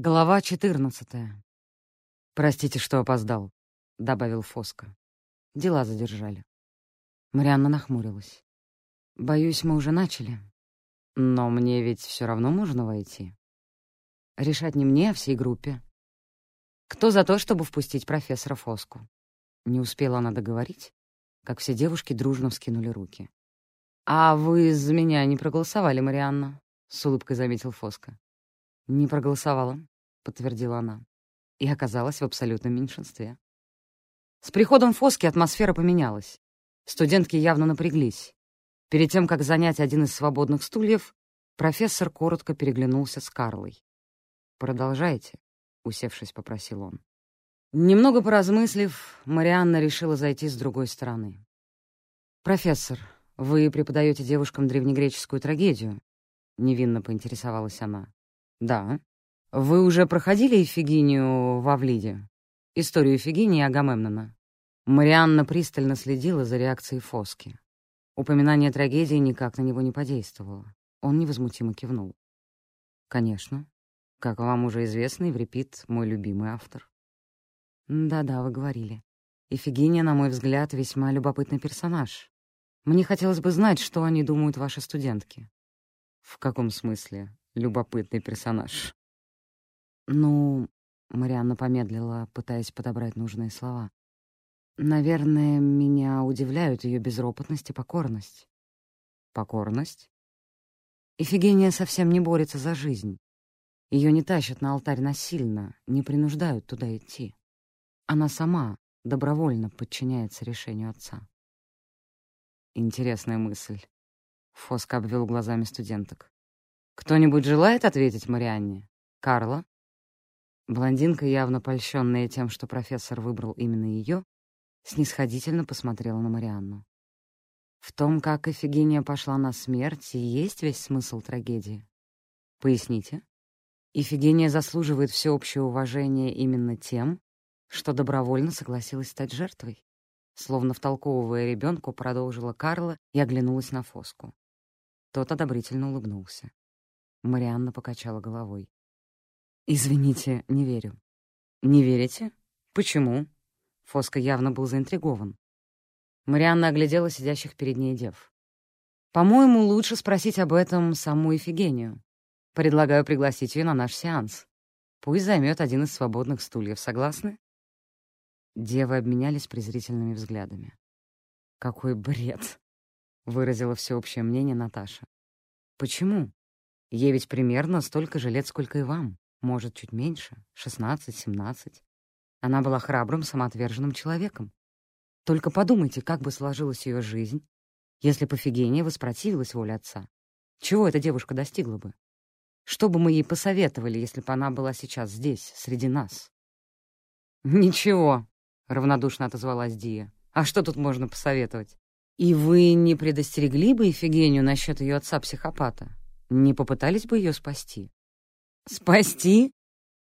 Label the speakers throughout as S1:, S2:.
S1: Глава 14. «Простите, что опоздал», — добавил Фоска. Дела задержали. Марианна нахмурилась. «Боюсь, мы уже начали. Но мне ведь все равно можно войти. Решать не мне, а всей группе. Кто за то, чтобы впустить профессора Фоску?» Не успела она договорить, как все девушки дружно вскинули руки. «А вы за меня не проголосовали, Марианна?» — с улыбкой заметил Фоска. «Не проголосовала», — подтвердила она, и оказалась в абсолютном меньшинстве. С приходом Фоски атмосфера поменялась. Студентки явно напряглись. Перед тем, как занять один из свободных стульев, профессор коротко переглянулся с Карлой. «Продолжайте», — усевшись, попросил он. Немного поразмыслив, Марианна решила зайти с другой стороны. «Профессор, вы преподаете девушкам древнегреческую трагедию?» — невинно поинтересовалась она. «Да. Вы уже проходили Эфигинию в Авлиде? Историю Эфигинии Агамемнона?» Марианна пристально следила за реакцией Фоски. Упоминание трагедии никак на него не подействовало. Он невозмутимо кивнул. «Конечно. Как вам уже известно, Еврипид — мой любимый автор». «Да-да, вы говорили. Эфигения, на мой взгляд, весьма любопытный персонаж. Мне хотелось бы знать, что они думают ваши студентки». «В каком смысле?» любопытный персонаж. Ну, Марианна помедлила, пытаясь подобрать нужные слова. Наверное, меня удивляют ее безропотность и покорность. Покорность? Ифигения совсем не борется за жизнь. Ее не тащат на алтарь насильно, не принуждают туда идти. Она сама добровольно подчиняется решению отца. Интересная мысль. Фоск обвел глазами студенток. «Кто-нибудь желает ответить Марианне? Карла?» Блондинка, явно польщенная тем, что профессор выбрал именно ее, снисходительно посмотрела на Марианну. В том, как Эфигения пошла на смерть, и есть весь смысл трагедии. Поясните. Эфигения заслуживает всеобщего уважения именно тем, что добровольно согласилась стать жертвой. Словно втолковывая ребенку, продолжила Карла и оглянулась на Фоску. Тот одобрительно улыбнулся. Марианна покачала головой. «Извините, не верю». «Не верите? Почему?» Фоска явно был заинтригован. Марианна оглядела сидящих перед ней дев. «По-моему, лучше спросить об этом саму Эфигению. Предлагаю пригласить ее на наш сеанс. Пусть займет один из свободных стульев. Согласны?» Девы обменялись презрительными взглядами. «Какой бред!» — выразила всеобщее мнение Наташа. «Почему?» Ей ведь примерно столько же лет, сколько и вам. Может, чуть меньше, шестнадцать-семнадцать. Она была храбрым, самоотверженным человеком. Только подумайте, как бы сложилась ее жизнь, если бы Фигения воспротивилась воле отца. Чего эта девушка достигла бы? Что бы мы ей посоветовали, если бы она была сейчас здесь, среди нас? «Ничего», — равнодушно отозвалась Дия. «А что тут можно посоветовать? И вы не предостерегли бы Ефигению насчет ее отца-психопата? Не попытались бы ее спасти? Спасти?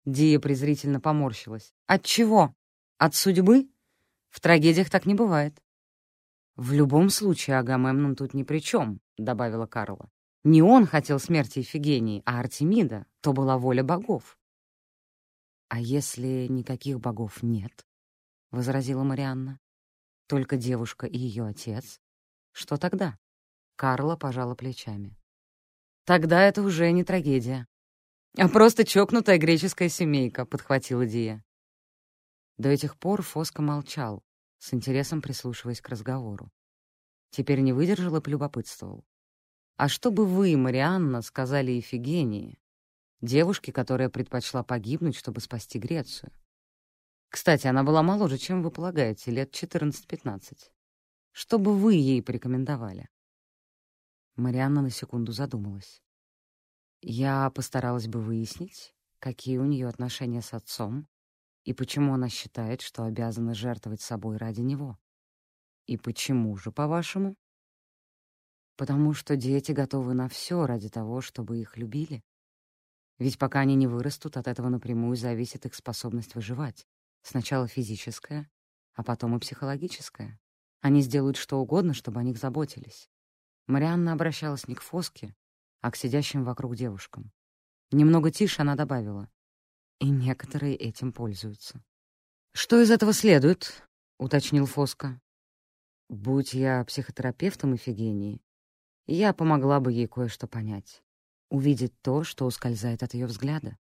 S1: Дия презрительно поморщилась. От чего? От судьбы? В трагедиях так не бывает. В любом случае Агамемнон тут ни при чем, добавила Карла. Не он хотел смерти Ифигении, а Артемида. То была воля богов. «А если никаких богов нет?» — возразила Марианна. «Только девушка и ее отец. Что тогда?» Карла пожала плечами. Тогда это уже не трагедия. А просто чокнутая греческая семейка, — подхватила Дия. До этих пор Фоско молчал, с интересом прислушиваясь к разговору. Теперь не выдержал и полюбопытствовал. «А что бы вы, Марианна, сказали Ефигении, девушке, которая предпочла погибнуть, чтобы спасти Грецию? Кстати, она была моложе, чем вы полагаете, лет 14-15. Что бы вы ей порекомендовали?» Марианна на секунду задумалась. Я постаралась бы выяснить, какие у нее отношения с отцом и почему она считает, что обязана жертвовать собой ради него. И почему же, по-вашему? Потому что дети готовы на все ради того, чтобы их любили. Ведь пока они не вырастут, от этого напрямую зависит их способность выживать. Сначала физическая, а потом и психологическая. Они сделают что угодно, чтобы о них заботились. Марианна обращалась не к Фоске, а к сидящим вокруг девушкам. Немного тише она добавила. и некоторые этим пользуются. «Что из этого следует?» — уточнил Фоска. «Будь я психотерапевтом Эфигении, я помогла бы ей кое-что понять, увидеть то, что ускользает от ее взгляда».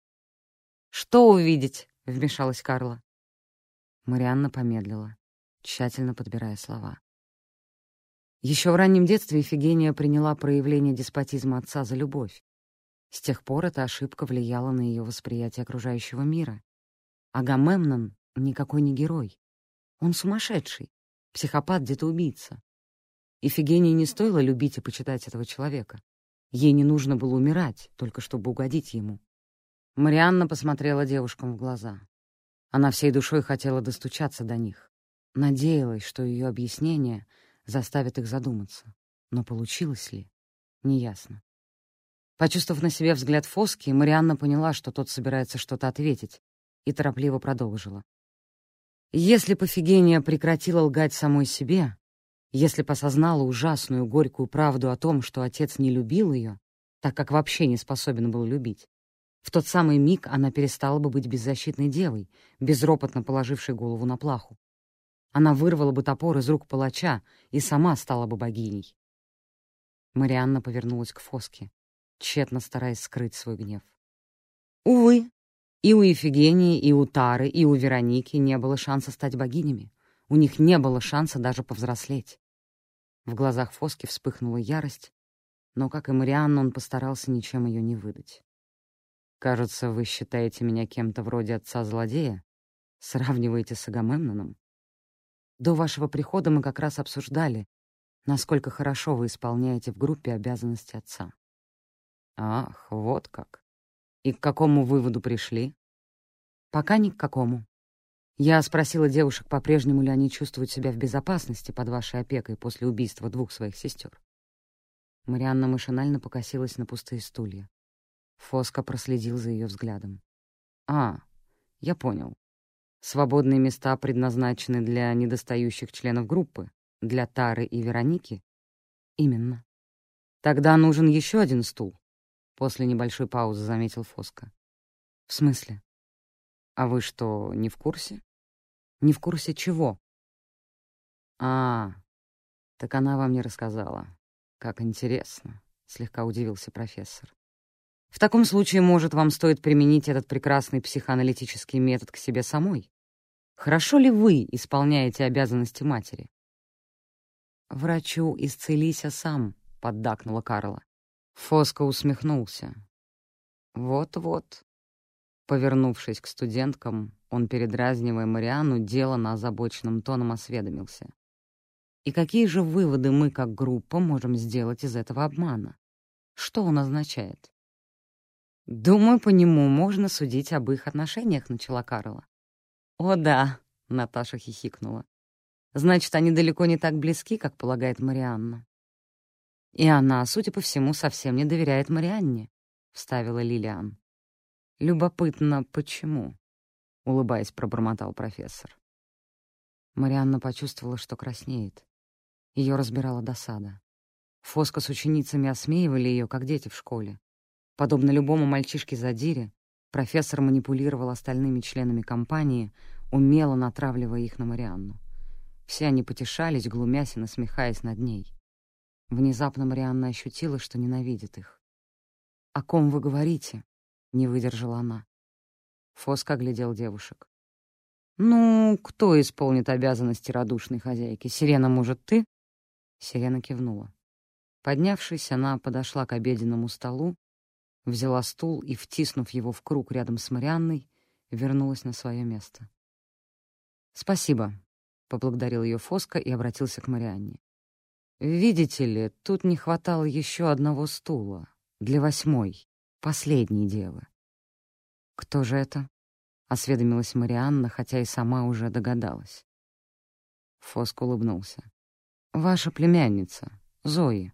S1: «Что увидеть?» — вмешалась Карла. Марианна помедлила, тщательно подбирая слова. Еще в раннем детстве Эфигения приняла проявление деспотизма отца за любовь. С тех пор эта ошибка влияла на ее восприятие окружающего мира. Агамемнон никакой не герой. Он сумасшедший, психопат-детоубийца. Ифигении не стоило любить и почитать этого человека. Ей не нужно было умирать, только чтобы угодить ему. Марианна посмотрела девушкам в глаза. Она всей душой хотела достучаться до них. Надеялась, что ее объяснение заставит их задуматься. Но получилось ли? Неясно. Почувствовав на себе взгляд Фоски, Марианна поняла, что тот собирается что-то ответить, и торопливо продолжила. Если Пофигения прекратила лгать самой себе, если посознала ужасную горькую правду о том, что отец не любил ее, так как вообще не способен был любить, в тот самый миг она перестала бы быть беззащитной девой, безропотно положившей голову на плаху. Она вырвала бы топор из рук палача и сама стала бы богиней. Марианна повернулась к Фоске, тщетно стараясь скрыть свой гнев. Увы, и у Ефигении, и у Тары, и у Вероники не было шанса стать богинями. У них не было шанса даже повзрослеть. В глазах Фоски вспыхнула ярость, но, как и Марианна, он постарался ничем ее не выдать. «Кажется, вы считаете меня кем-то вроде отца-злодея? Сравниваете с Агамемноном?» До вашего прихода мы как раз обсуждали, насколько хорошо вы исполняете в группе обязанности отца. Ах, вот как. И к какому выводу пришли? Пока ни к какому. Я спросила девушек, по-прежнему ли они чувствуют себя в безопасности под вашей опекой после убийства двух своих сестер. Марианна машинально покосилась на пустые стулья. Фоска проследил за ее взглядом. «А, я понял. Свободные места предназначены для недостающих членов группы, для Тары и Вероники? Именно. Тогда нужен еще один стул. После небольшой паузы заметил Фоска. В смысле? А вы что, не в курсе? Не в курсе чего? А, так она вам не рассказала. Как интересно, слегка удивился профессор. В таком случае, может, вам стоит применить этот прекрасный психоаналитический метод к себе самой? Хорошо ли вы исполняете обязанности матери? «Врачу исцелися сам», — поддакнула Карла. Фоско усмехнулся. «Вот-вот». Повернувшись к студенткам, он, передразнивая Мариану, дело озабоченным тоном осведомился. «И какие же выводы мы, как группа, можем сделать из этого обмана? Что он означает?» «Думаю, по нему можно судить об их отношениях», — начала Карла. «О, да», — Наташа хихикнула. «Значит, они далеко не так близки, как полагает Марианна». «И она, судя по всему, совсем не доверяет Марианне», — вставила Лилиан. «Любопытно, почему?» — улыбаясь, пробормотал профессор. Марианна почувствовала, что краснеет. Ее разбирала досада. Фоска с ученицами осмеивали ее, как дети в школе. Подобно любому мальчишке-задире, профессор манипулировал остальными членами компании, умело натравливая их на Марианну. Все они потешались, глумясь и насмехаясь над ней. Внезапно Марианна ощутила, что ненавидит их. «О ком вы говорите?» — не выдержала она. Фоск оглядел девушек. «Ну, кто исполнит обязанности радушной хозяйки? Сирена, может, ты?» Сирена кивнула. Поднявшись, она подошла к обеденному столу взяла стул и, втиснув его в круг рядом с Марианной, вернулась на свое место. «Спасибо», — поблагодарил ее Фоска и обратился к Марианне. «Видите ли, тут не хватало еще одного стула для восьмой, последней девы». «Кто же это?» — осведомилась Марианна, хотя и сама уже догадалась. Фоск улыбнулся. «Ваша племянница, Зои».